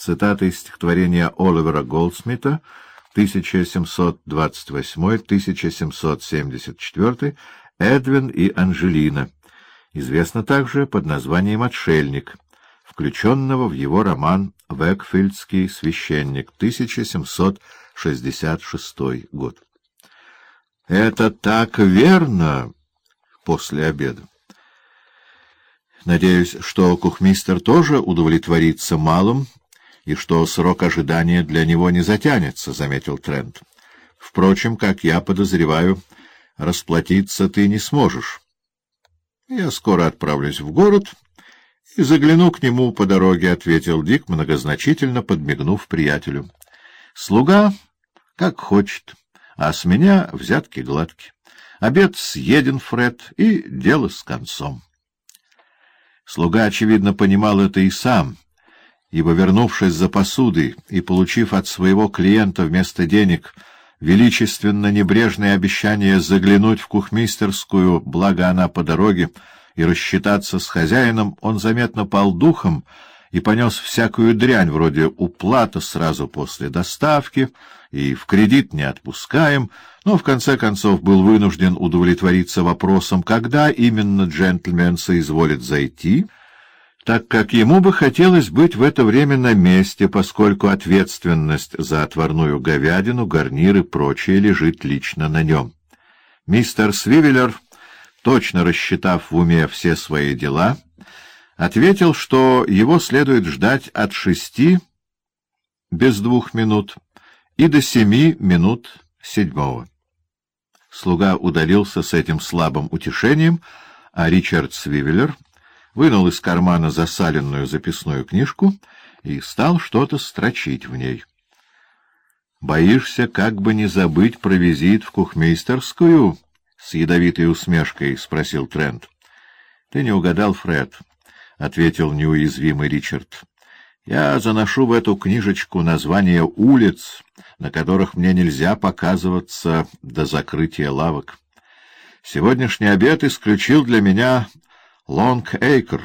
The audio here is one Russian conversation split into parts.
Цитата из стихотворения Оливера Голдсмита 1728-1774 «Эдвин и Анжелина». Известно также под названием «Отшельник», включенного в его роман «Векфильдский священник» 1766 год. «Это так верно!» после обеда. Надеюсь, что кухмистер тоже удовлетворится малым, и что срок ожидания для него не затянется, — заметил Трент. Впрочем, как я подозреваю, расплатиться ты не сможешь. Я скоро отправлюсь в город и загляну к нему по дороге, — ответил Дик, многозначительно подмигнув приятелю. Слуга как хочет, а с меня взятки гладки. Обед съеден, Фред, и дело с концом. Слуга, очевидно, понимал это и сам, ибо, вернувшись за посудой и получив от своего клиента вместо денег величественно небрежное обещание заглянуть в кухмистерскую, благо она по дороге, и рассчитаться с хозяином, он заметно пал духом и понес всякую дрянь, вроде уплата сразу после доставки и в кредит не отпускаем, но в конце концов был вынужден удовлетвориться вопросом, когда именно джентльмен соизволит зайти, так как ему бы хотелось быть в это время на месте, поскольку ответственность за отварную говядину, гарнир и прочее лежит лично на нем. Мистер Свивеллер, точно рассчитав в уме все свои дела, ответил, что его следует ждать от шести без двух минут и до семи минут седьмого. Слуга удалился с этим слабым утешением, а Ричард Свивеллер вынул из кармана засаленную записную книжку и стал что-то строчить в ней. — Боишься, как бы не забыть про визит в кухмейстерскую? — с ядовитой усмешкой спросил Трент. — Ты не угадал, Фред, — ответил неуязвимый Ричард. Я заношу в эту книжечку названия улиц, на которых мне нельзя показываться до закрытия лавок. Сегодняшний обед исключил для меня Лонг-Эйкер.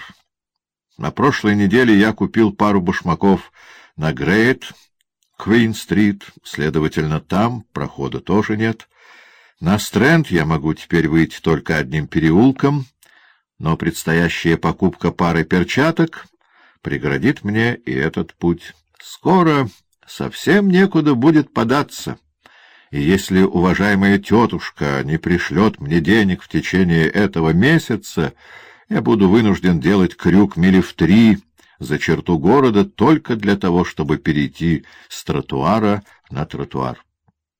На прошлой неделе я купил пару башмаков на Грейт, Квин-стрит, следовательно, там прохода тоже нет. На Стрэнд я могу теперь выйти только одним переулком, но предстоящая покупка пары перчаток преградит мне и этот путь. Скоро совсем некуда будет податься. И если уважаемая тетушка не пришлет мне денег в течение этого месяца, я буду вынужден делать крюк мили в три за черту города только для того, чтобы перейти с тротуара на тротуар.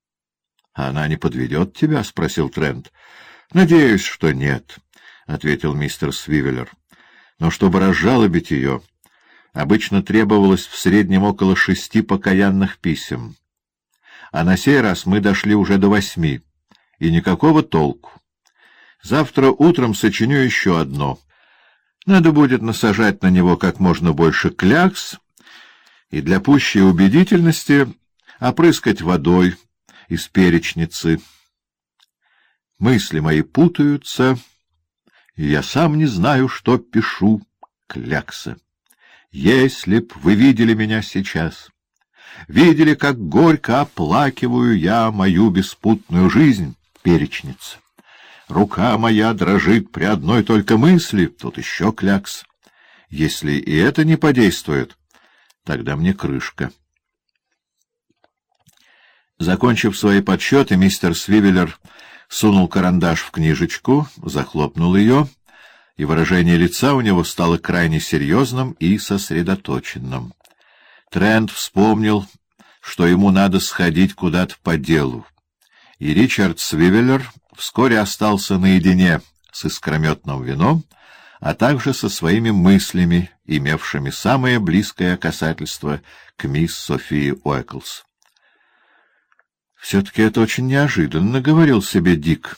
— Она не подведет тебя? — спросил Трент. — Надеюсь, что нет, — ответил мистер Свивеллер. — Но чтобы разжалобить ее обычно требовалось в среднем около шести покаянных писем. А на сей раз мы дошли уже до восьми, и никакого толку. Завтра утром сочиню еще одно. Надо будет насажать на него как можно больше клякс и для пущей убедительности опрыскать водой из перечницы. Мысли мои путаются, и я сам не знаю, что пишу кляксы. Если б вы видели меня сейчас, видели, как горько оплакиваю я мою беспутную жизнь, перечница. Рука моя дрожит при одной только мысли, тут еще клякс. Если и это не подействует, тогда мне крышка. Закончив свои подсчеты, мистер Свивеллер сунул карандаш в книжечку, захлопнул ее — и выражение лица у него стало крайне серьезным и сосредоточенным. Трент вспомнил, что ему надо сходить куда-то по делу, и Ричард Свивеллер вскоре остался наедине с искрометным вином, а также со своими мыслями, имевшими самое близкое касательство к мисс Софии Уэклс. «Все-таки это очень неожиданно», — говорил себе Дик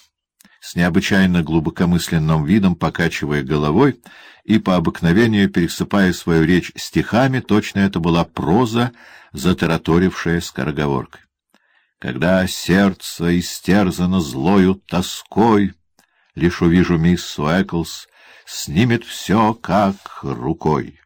с необычайно глубокомысленным видом покачивая головой и по обыкновению пересыпая свою речь стихами, точно это была проза, затараторившая скороговоркой. Когда сердце истерзано злою тоской, лишь увижу мисс Уэклс, снимет все как рукой.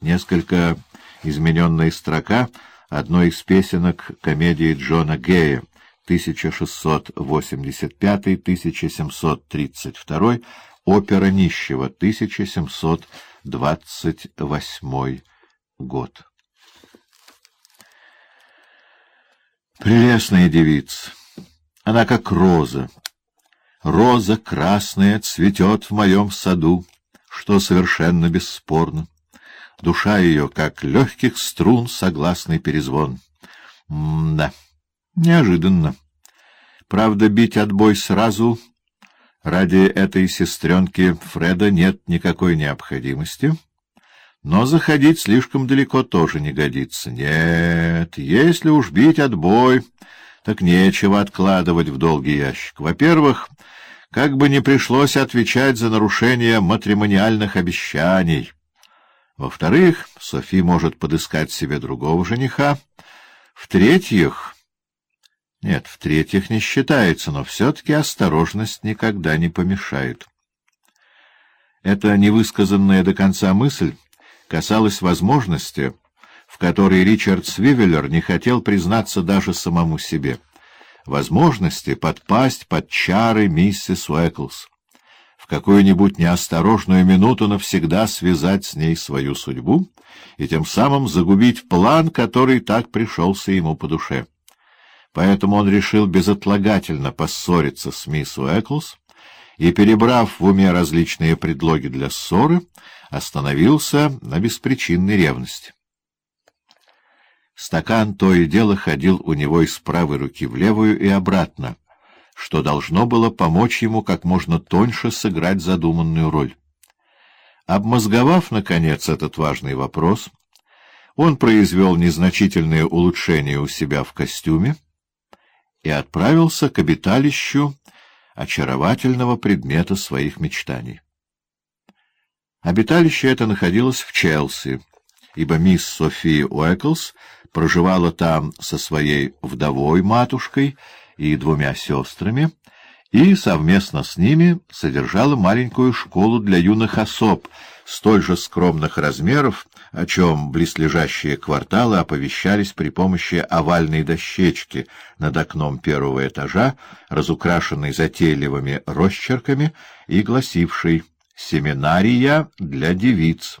Несколько измененная строка одной из песенок комедии Джона Гея 1685-1732, опера нищего 1728 год. Прелестная девица, она как роза. Роза красная цветет в моем саду, что совершенно бесспорно. Душа ее, как легких струн, согласный перезвон. М-да, неожиданно. Правда, бить отбой сразу ради этой сестренки Фреда нет никакой необходимости, но заходить слишком далеко тоже не годится. Нет, если уж бить отбой, так нечего откладывать в долгий ящик. Во-первых, как бы не пришлось отвечать за нарушение матримониальных обещаний — во-вторых, Софи может подыскать себе другого жениха. В-третьих... Нет, в-третьих не считается, но все-таки осторожность никогда не помешает. Эта невысказанная до конца мысль касалась возможности, в которой Ричард Свивеллер не хотел признаться даже самому себе. Возможности подпасть под чары миссис Уэклс какую-нибудь неосторожную минуту навсегда связать с ней свою судьбу и тем самым загубить план, который так пришелся ему по душе. Поэтому он решил безотлагательно поссориться с мисс Уэклс и, перебрав в уме различные предлоги для ссоры, остановился на беспричинной ревности. Стакан то и дело ходил у него из правой руки в левую и обратно — что должно было помочь ему как можно тоньше сыграть задуманную роль. Обмозговав, наконец, этот важный вопрос, он произвел незначительное улучшение у себя в костюме и отправился к обиталищу очаровательного предмета своих мечтаний. Обиталище это находилось в Челси, ибо мисс София Уэклс проживала там со своей вдовой-матушкой и двумя сестрами, и совместно с ними содержала маленькую школу для юных особ, столь же скромных размеров, о чем близлежащие кварталы оповещались при помощи овальной дощечки над окном первого этажа, разукрашенной затейливыми росчерками и гласившей «Семинария для девиц»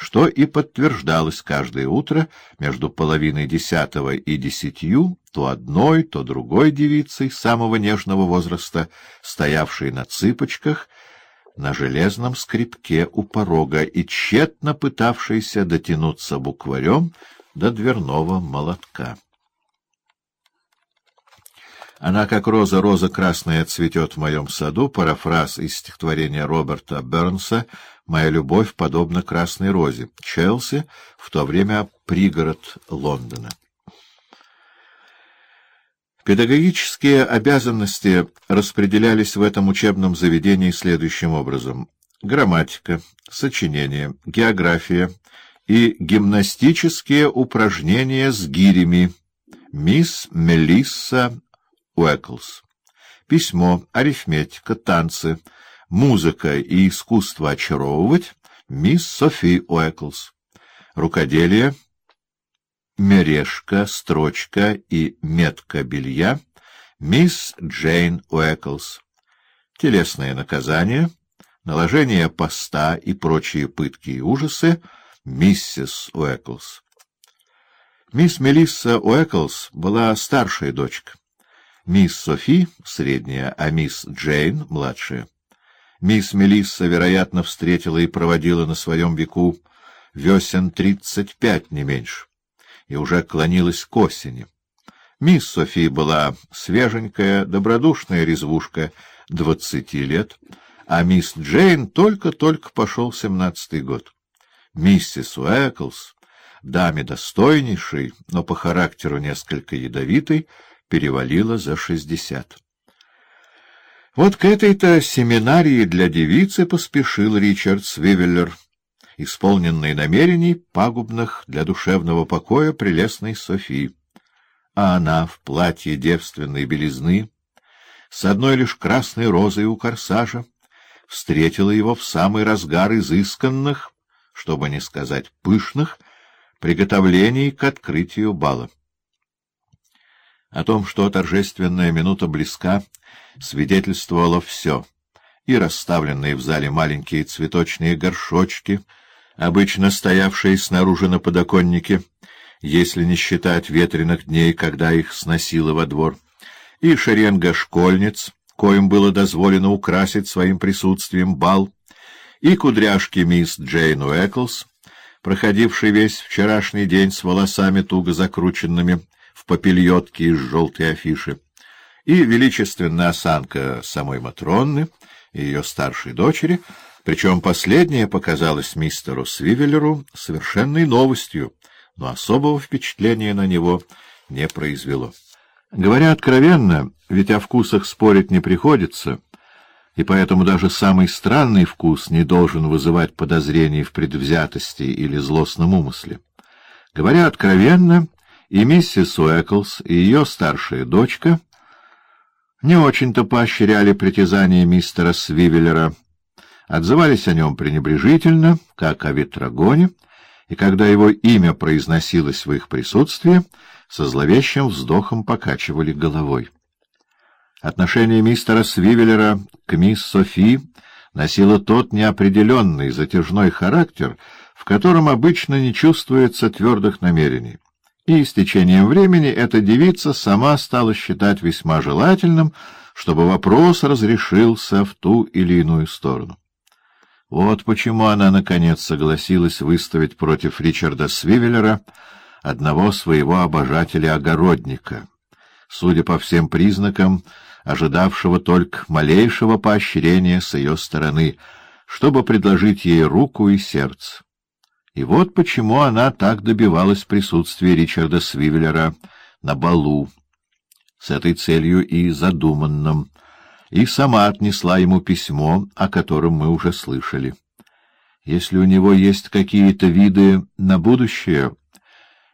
что и подтверждалось каждое утро между половиной десятого и десятью, то одной, то другой девицей самого нежного возраста, стоявшей на цыпочках, на железном скрипке у порога и тщетно пытавшейся дотянуться букварем до дверного молотка. Она, как роза, роза красная, цветет в моем саду, парафраз из стихотворения Роберта Бернса «Моя любовь подобна красной розе». Челси, в то время пригород Лондона. Педагогические обязанности распределялись в этом учебном заведении следующим образом. Грамматика, сочинение, география и гимнастические упражнения с гирями. Мисс Мелисса Уэклс. Письмо, арифметика, танцы, музыка и искусство очаровывать мисс Софи Уэклс. Рукоделие, мережка, строчка и метка белья мисс Джейн Уэклс. Телесное наказание, наложение поста и прочие пытки и ужасы миссис Уэклс. Мисс Мелисса Уэклс была старшая дочка. Мисс Софи — средняя, а мисс Джейн — младшая. Мисс Мелисса, вероятно, встретила и проводила на своем веку весен тридцать пять, не меньше, и уже клонилась к осени. Мисс Софи была свеженькая, добродушная резвушка двадцати лет, а мисс Джейн только-только пошел семнадцатый год. Миссис Уэклс, даме достойнейшей, но по характеру несколько ядовитой, перевалила за шестьдесят. Вот к этой-то семинарии для девицы поспешил Ричард Свивеллер, исполненный намерений, пагубных для душевного покоя прелестной Софии. А она в платье девственной белизны, с одной лишь красной розой у корсажа, встретила его в самый разгар изысканных, чтобы не сказать пышных, приготовлений к открытию бала. О том, что торжественная минута близка, свидетельствовало все. И расставленные в зале маленькие цветочные горшочки, обычно стоявшие снаружи на подоконнике, если не считать ветреных дней, когда их сносило во двор, и шеренга школьниц, коим было дозволено украсить своим присутствием бал, и кудряшки мисс Джейн Уэклс, проходивший весь вчерашний день с волосами туго закрученными в попельотке из желтой афиши, и величественная осанка самой Матронны и ее старшей дочери, причем последняя показалась мистеру Свивеллеру совершенной новостью, но особого впечатления на него не произвело. Говоря откровенно, ведь о вкусах спорить не приходится, и поэтому даже самый странный вкус не должен вызывать подозрений в предвзятости или злостном умысле. Говоря откровенно, и миссис Уэклс, и ее старшая дочка не очень-то поощряли притязания мистера Свивеллера, отзывались о нем пренебрежительно, как о ветрогоне, и когда его имя произносилось в их присутствии, со зловещим вздохом покачивали головой. Отношение мистера Свивеллера к мисс Софи носило тот неопределенный, затяжной характер, в котором обычно не чувствуется твердых намерений и с течением времени эта девица сама стала считать весьма желательным, чтобы вопрос разрешился в ту или иную сторону. Вот почему она, наконец, согласилась выставить против Ричарда Свивеллера одного своего обожателя-огородника, судя по всем признакам, ожидавшего только малейшего поощрения с ее стороны, чтобы предложить ей руку и сердце. И вот почему она так добивалась присутствия Ричарда Свивеллера на балу, с этой целью и задуманным, и сама отнесла ему письмо, о котором мы уже слышали. Если у него есть какие-то виды на будущее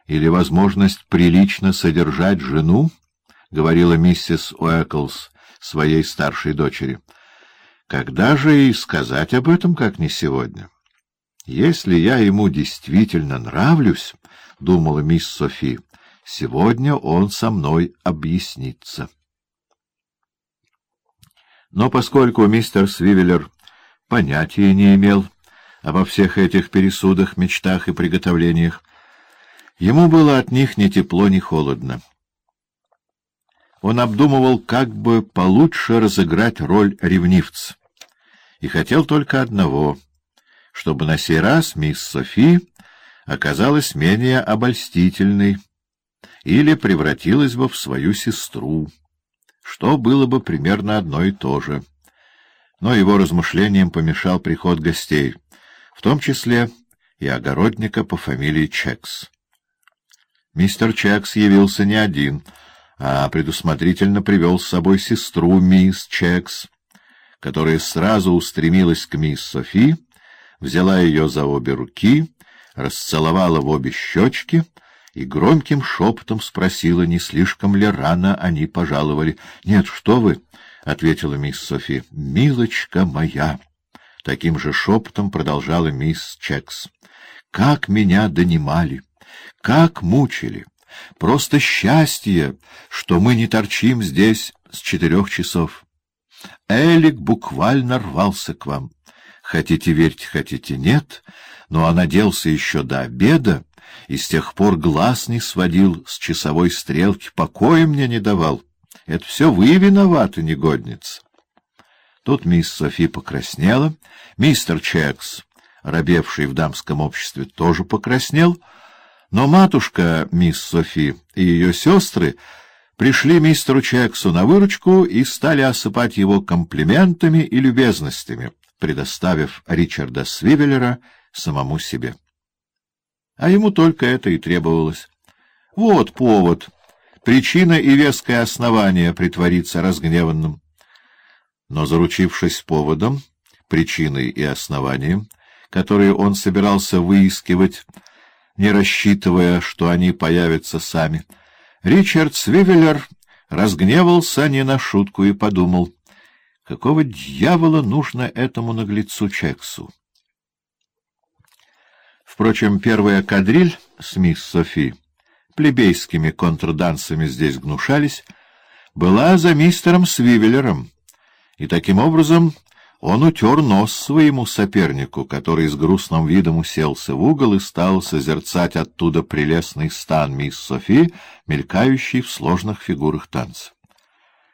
или возможность прилично содержать жену, — говорила миссис Уэклс своей старшей дочери, — когда же и сказать об этом, как не сегодня? — «Если я ему действительно нравлюсь, — думала мисс Софи, — сегодня он со мной объяснится». Но поскольку мистер Свивеллер понятия не имел обо всех этих пересудах, мечтах и приготовлениях, ему было от них ни тепло, ни холодно. Он обдумывал, как бы получше разыграть роль ревнивца, и хотел только одного — чтобы на сей раз мисс Софи оказалась менее обольстительной или превратилась бы в свою сестру, что было бы примерно одно и то же. Но его размышлениям помешал приход гостей, в том числе и огородника по фамилии Чекс. Мистер Чекс явился не один, а предусмотрительно привел с собой сестру мисс Чекс, которая сразу устремилась к мисс Софи, взяла ее за обе руки, расцеловала в обе щечки и громким шепотом спросила, не слишком ли рано они пожаловали. — Нет, что вы, — ответила мисс Софи, — милочка моя. Таким же шепотом продолжала мисс Чекс. — Как меня донимали, как мучили! Просто счастье, что мы не торчим здесь с четырех часов. Элик буквально рвался к вам. Хотите верьте, хотите нет, но он оделся еще до обеда и с тех пор глаз не сводил с часовой стрелки, покоя мне не давал. Это все вы виноваты, негодница. Тут мисс Софи покраснела, мистер Чекс, робевший в дамском обществе, тоже покраснел, но матушка мисс Софи и ее сестры пришли мистеру Чексу на выручку и стали осыпать его комплиментами и любезностями предоставив Ричарда Свивеллера самому себе. А ему только это и требовалось. Вот повод, причина и веское основание притвориться разгневанным. Но, заручившись поводом, причиной и основанием, которые он собирался выискивать, не рассчитывая, что они появятся сами, Ричард Свивеллер разгневался не на шутку и подумал — Какого дьявола нужно этому наглецу Чексу? Впрочем, первая кадриль с мисс Софи, плебейскими контрдансами здесь гнушались, была за мистером Свивеллером, и таким образом он утер нос своему сопернику, который с грустным видом уселся в угол и стал созерцать оттуда прелестный стан мисс Софи, мелькающий в сложных фигурах танца.